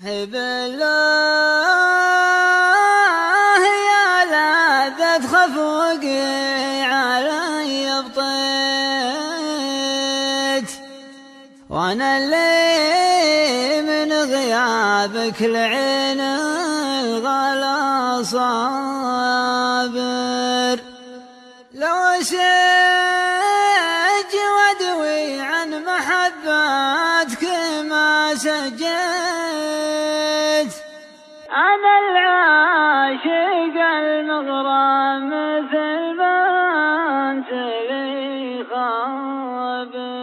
بالله يا لا تخف فوقي علي بطيت وأنا اللي من غيابك العين الغلا صابر. لو سج ودوي عن محبتك ما سجيت واجعل مغرامة الماء تلي خابر